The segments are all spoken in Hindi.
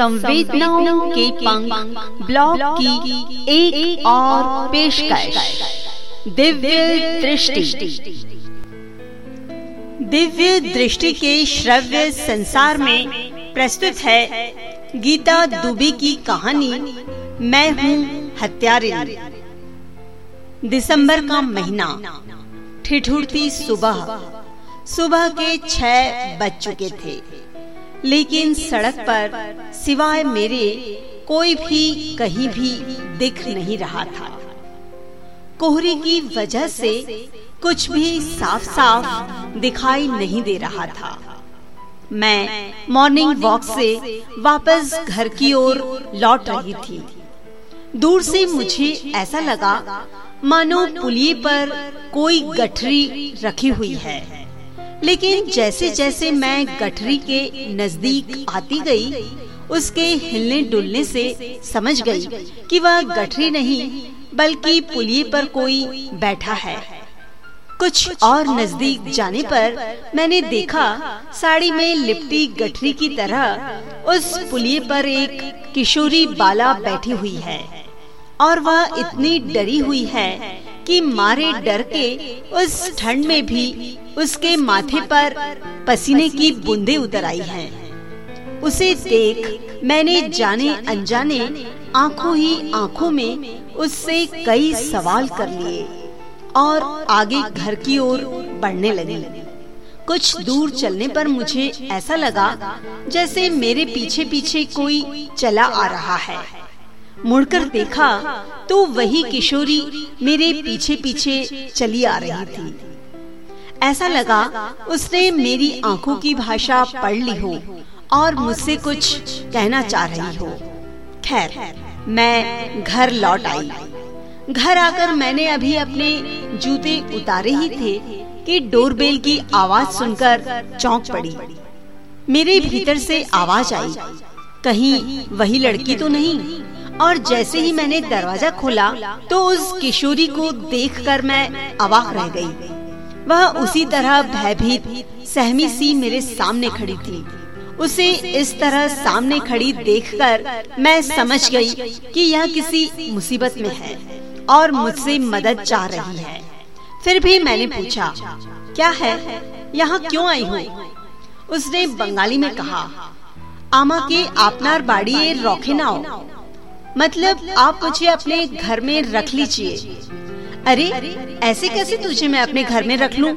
संवेदनाओं के पंख ब्लॉग की एक, एक और पेशकश। दिव्य दृष्टि। दिव्य दृष्टि के श्रव्य संसार में प्रस्तुत है गीता दुबे की कहानी मैं हूँ हत्यारिन दिसंबर का महीना ठिठुरती सुबह। सुबह के छह बज चुके थे। लेकिन सड़क पर सिवाय मेरे कोई भी कहीं भी दिख नहीं रहा था। कोहरे की वजह से कुछ भी साफ़ साफ़ दिखाई नहीं दे रहा था। मैं मॉर्निंग वॉक से वापस घर की ओर लौट रही थी। दूर से मुझे ऐसा लगा मानो पुलिये पर कोई गठरी रखी हुई है। लेकिन जैसे जैसे मैं गठरी के नज़दीक आती गई उसके हिलने डुलने से समझ गई कि वह गठरी नहीं बल्कि पुलिये पर कोई बैठा है। कुछ और नज़दीक जाने पर मैंने देखा साड़ी में लिपटी गठरी की तरह उस पुलिये पर एक किशोरी बाला बैठी हुई है। और वह इतनी डरी हुई है कि मारे डर के उस ठंड में भी उसके माथे पर पसीने की बूंदे उतर आई हैं। उसे देख मैंने जाने अनजाने आँखों ही आँखों में उससे कई सवाल कर लिए और आगे घर की ओर बढ़ने लगे। कुछ दूर चलने पर मुझे ऐसा लगा जैसे मेरे पीछे पीछे कोई चला आ रहा है। मुड़कर देखा तो वही किशोरी मेरे पीछे पीछे चली आ रही थी। ऐसा लगा, उसने मेरी आँखों की भाषा पढ़ ली हो और मुझसे कुछ कहना चाह रही हो। खैर, मैं घर लौट आई। घर आकर मैंने अभी अपने जूते उतारे ही थे कि डोरबेल की आवाज़ सुनकर चौंक पड़ी। मेरे भीतर से आवाज़ आई, कहीं वही लड़की तो नहीं, और जैसे ही मैंने दरवाज़ा खोला तो उस किशोरी को देखकर मैं अवाक रह गई। वह उसी तरह भयभीत, सहमी सी मेरे सामने खड़ी थी। उसे इस तरह सामने खड़ी देखकर मैं समझ गई कि यह किसी मुसीबत में है और मुझसे मदद चाह रही है। फिर भी मैंने पूछा, क्या है? यहाँ क्यों आई हूँ? उसने बंगाली में कहा, आमा के आपनार बाड़ी रोखे नाओ मतलब आप मुझे अपने घर में रख लीजिए। अरे ऐसे कैसे तुझे मैं अपने घर में रख लूँ?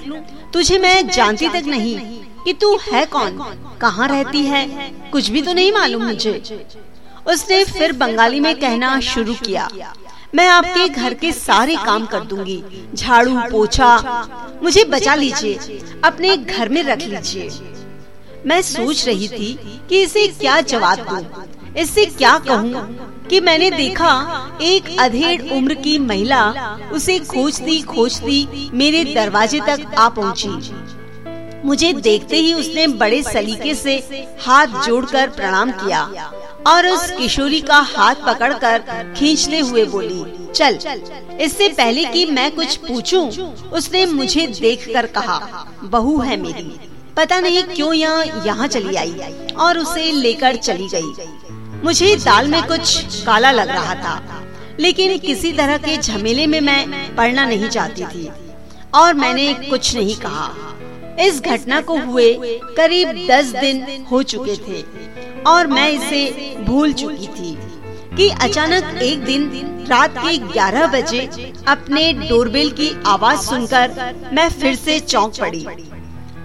तुझे मैं जानती तक नहीं कि तू है कौन? कहाँ रहती है? कुछ भी तो नहीं मालूम मुझे। उसने फिर बंगाली में कहना शुरू किया। मैं आपके घर के सारे काम कर दूँगी। झाड़ू पोछा मुझे बचा लीजिए। अपने घर में रख लीजिए। मैं सोच रही थी कि इसे क्या जवाब दूँ, इससे क्या कहूँ? कि मैंने देखा एक अधेड़ उम्र की महिला उसे खोजती खोजती मेरे दरवाजे तक आ पहुँची। मुझे देखते ही उसने बड़े सलीके से हाथ जोड़कर प्रणाम किया और उस किशोरी का हाथ पकड़कर खींचते हुए बोली चल इससे पहले कि मैं कुछ पूछूँ, उसने मुझे देखकर कहा बहू है मेरी पता नहीं क्यों यहाँ यहाँ चली आई और उसे लेकर चली गई। मुझे दाल में कुछ काला लग रहा था, लेकिन किसी तरह के झमेले में मैं पढ़ना नहीं चाहती थी, और मैंने कुछ नहीं कहा। इस घटना को हुए करीब दस दिन हो चुके थे, और मैं इसे भूल चुकी थी कि अचानक एक दिन रात के 11 बजे अपने डोरबेल की आवाज़ सुनकर मैं फिर से चौंक पड़ी।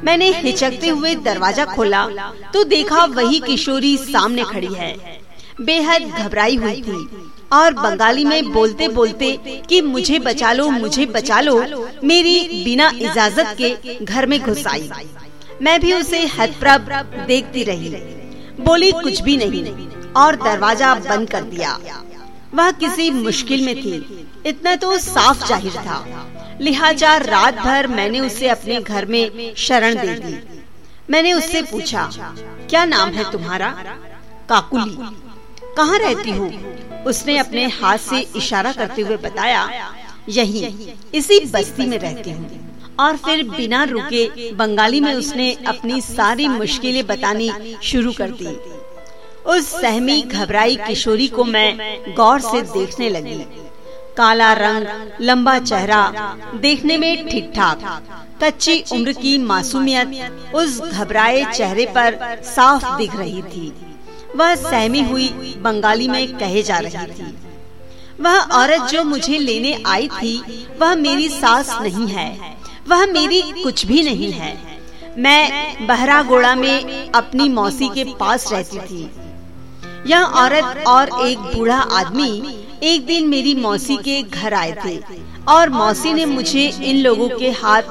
मैंने हिचकते हुए दरवाज़ा खोला तो देखा वही किशोरी सामने खड़ी है। बेहद घबराई हुई थी। और बंगाली में बोलते बोलते कि मुझे बचा लो, मुझे बचा लो, मेरी बिना इजाज़त के घर में घुस आई। मैं भी उसे हतप्रभ देखती रही। बोली, कुछ भी नहीं। और दरवाज़ा बंद कर दिया। वह किसी मुश्किल में थी। इतना तो साफ़ ज़ाहिर था। लिहाजा रात भर मैंने उसे अपने घर में शरण दे दी। मैंने उससे पूछा, क्या नाम है तुम्हारा? काकुली। कहाँ रहती हूँ? उसने अपने हाथ से इशारा करते हुए बताया यही इसी बस्ती में रहती हूँ। और फिर बिना रुके बंगाली में उसने अपनी सारी मुश्किलें बतानी शुरू कर दी। उस सहमी घबराई किशोरी को मैं गौर से देखने लगी। काला रंग लंबा चेहरा देखने में ठीक ठाक। कच्ची उम्र की मासूमियत उस घबराए चेहरे पर साफ़ दिख रही थी। वह सहमी हुई, बंगाली में कहे जा रही थी। वह औरत जो मुझे लेने आई थी, वह मेरी सास नहीं है, वह मेरी कुछ भी नहीं है। मैं बहरा गोड़ा में अपनी मौसी के पास रहती थी। यह औरत और एक बूढ़ा आदमी एक दिन मेरी मौसी के घर आए थे और मौसी ने मुझे इन लोगों के हाथ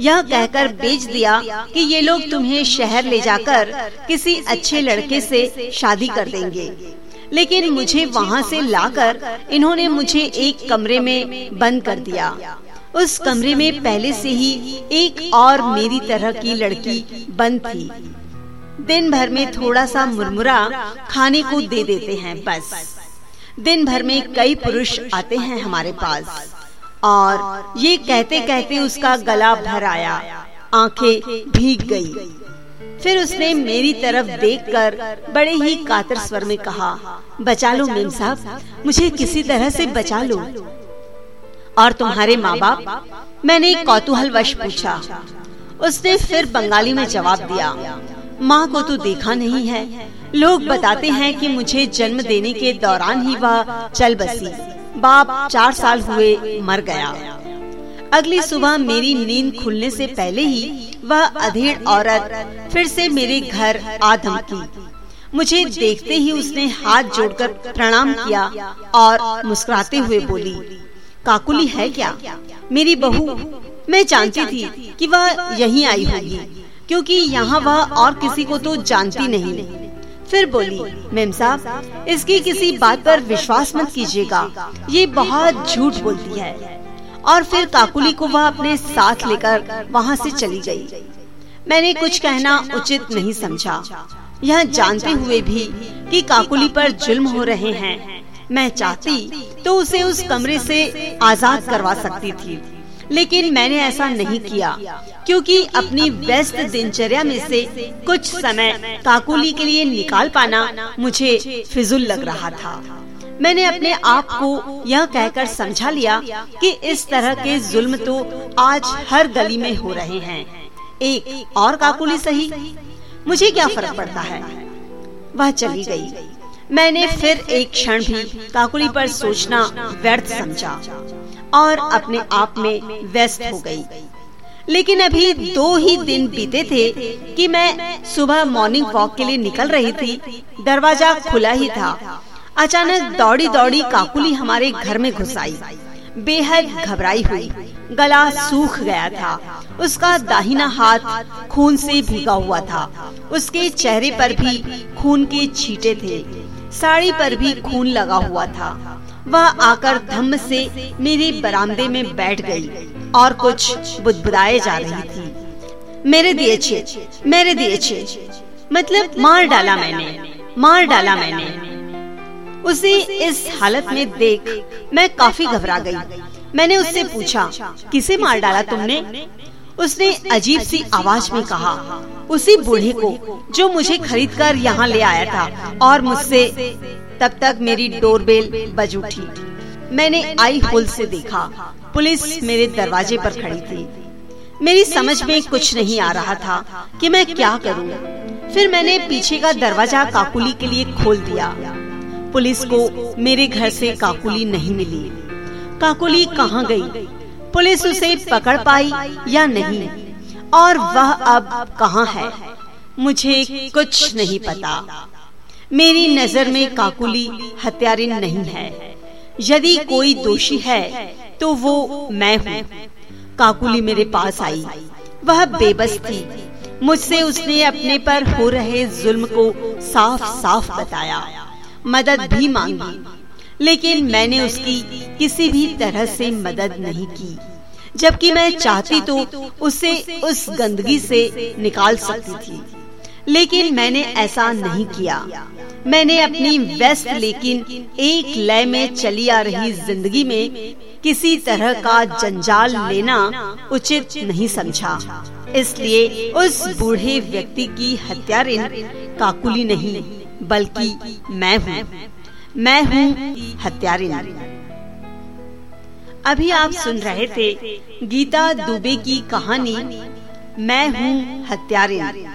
यह कहकर बेच दिया कि ये लोग तुम्हें शहर ले जाकर किसी अच्छे लड़के से शादी कर देंगे। लेकिन मुझे वहाँ से लाकर इन्होंने मुझे एक कमरे में बंद कर दिया। उस कमरे में पहले से ही एक और मेरी तरह की लड़की बंद थी। दिन भर में थोड़ा सा मुरमुरा खाने को दे देते हैं, बस। दिन भर में कई पुरुष आते हैं हमारे पास। और ये कहते कहते उसका गला भर आया, आँखें भीग गई। फिर उसने मेरी तरफ़ देखकर बड़े ही कातर स्वर में कहा, बचा लो मेम साहब, मुझे किसी तरह से बचा लो। और तुम्हारे माँ बाप मैंने कौतूहल वश पूछा। उसने फिर बंगाली में जवाब दिया माँ को तो देखा नहीं है। लोग बताते हैं कि मुझे जन्म देने के दौरान ही वह चल बसी। बाप चार साल हुए, मर गया। अगली सुबह मेरी नींद खुलने से पहले ही वह अधेड़ औरत फिर से मेरे घर आ धमकी। मुझे देखते ही उसने हाथ जोड़कर प्रणाम किया और मुस्कुराते हुए बोली, काकुली है क्या? मेरी बहू। मैं जानती थी कि वह यहीं आई होगी। क्योंकि यहाँ वह और किसी को तो जानती नहीं। फिर बोली, मेम साहब, इसकी किसी बात पर विश्वास मत कीजिएगा। ये बहुत झूठ बोलती है। और फिर काकुली को वह अपने साथ लेकर वहाँ से चली गई। मैंने कुछ कहना उचित नहीं समझा। यह जानते हुए भी कि काकुली पर जुल्म हो रहे हैं। मैं चाहती तो उसे उस कमरे से आज़ाद करवा सकती थी। लेकिन मैंने ऐसा नहीं किया क्योंकि अपनी व्यस्त दिनचर्या में से कुछ समय काकुली के लिए निकाल पाना मुझे फिजुल लग रहा था। मैंने अपने आप को यह कहकर समझा लिया कि इस तरह के जुल्म तो आज हर गली में हो रहे हैं। एक और काकुली सही? मुझे क्या फ़र्क पड़ता है? वह चली गई। मैंने फिर एक क्षण भी काकुली पर सोचना व्यर्थ समझा। और अपने आप में व्यस्त हो गई। लेकिन अभी दो ही दिन बीते थे कि मैं सुबह मॉर्निंग वॉक के लिए निकल रही थी। दरवाज़ा खुला ही था। अचानक दौड़ी दौड़ी काकुली हमारे घर में घुस आई। बेहद घबराई हुई। गला सूख गया था। उसका दाहिना हाथ खून से भीगा हुआ था। उसके चेहरे पर भी खून के छींटे थे। साड़ी पर भी खून लगा हुआ था। वह आकर धम्म से मेरे बरामदे में बैठ गई और कुछ बुदबुदाए जा रही थी। मेरे दिए छे, मेरे दिए छे। मतलब मार डाला मैंने, मार डाला मैंने। उसे इस हालत में देख मैं काफ़ी घबरा गई। मैंने उससे पूछा, किसे मार डाला तुमने? उसने अजीब सी आवाज़ में कहा, उसी बूढ़े को, जो मुझे खरीद कर यहाँ ले आया था और मुझसे तब तक मेरी डोरबेल बज उठी। मैंने आई होल से देखा। पुलिस मेरे दरवाजे पर खड़ी थी। मेरी समझ में कुछ नहीं आ रहा था कि मैं क्या करूँ। फिर मैंने पीछे का दरवाज़ा काकुली के लिए खोल दिया। पुलिस को मेरे घर से काकुली नहीं मिली। काकुली कहाँ गई? पुलिस उसे पकड़ पाई या नहीं? और वह अब कहाँ है? मुझे कुछ नहीं पता। मेरी नज़र में काकुली हत्यारिन नहीं है। यदि कोई दोषी है तो वो मैं हूँ। काकुली मेरे पास आई। वह बेबस थी। मुझसे उसने अपने पर हो रहे जुल्म को साफ़ साफ़ बताया। मदद भी मांगी। लेकिन मैंने उसकी किसी भी तरह से मदद नहीं की। जबकि मैं चाहती तो उसे उस गंदगी से निकाल सकती थी। लेकिन मैंने ऐसा नहीं किया। मैंने अपनी व्यस्त लेकिन एक लय में चली आ रही ज़िंदगी में किसी तरह का जंजाल लेना उचित नहीं समझा। इसलिए उस बूढ़े व्यक्ति की हत्यारिन काकुली नहीं बल्कि मैं हूँ। मैं हूँ हत्यारिन। अभी आप सुन रहे थे गीता दुबे की कहानी मैं हूँ हत्यारिन।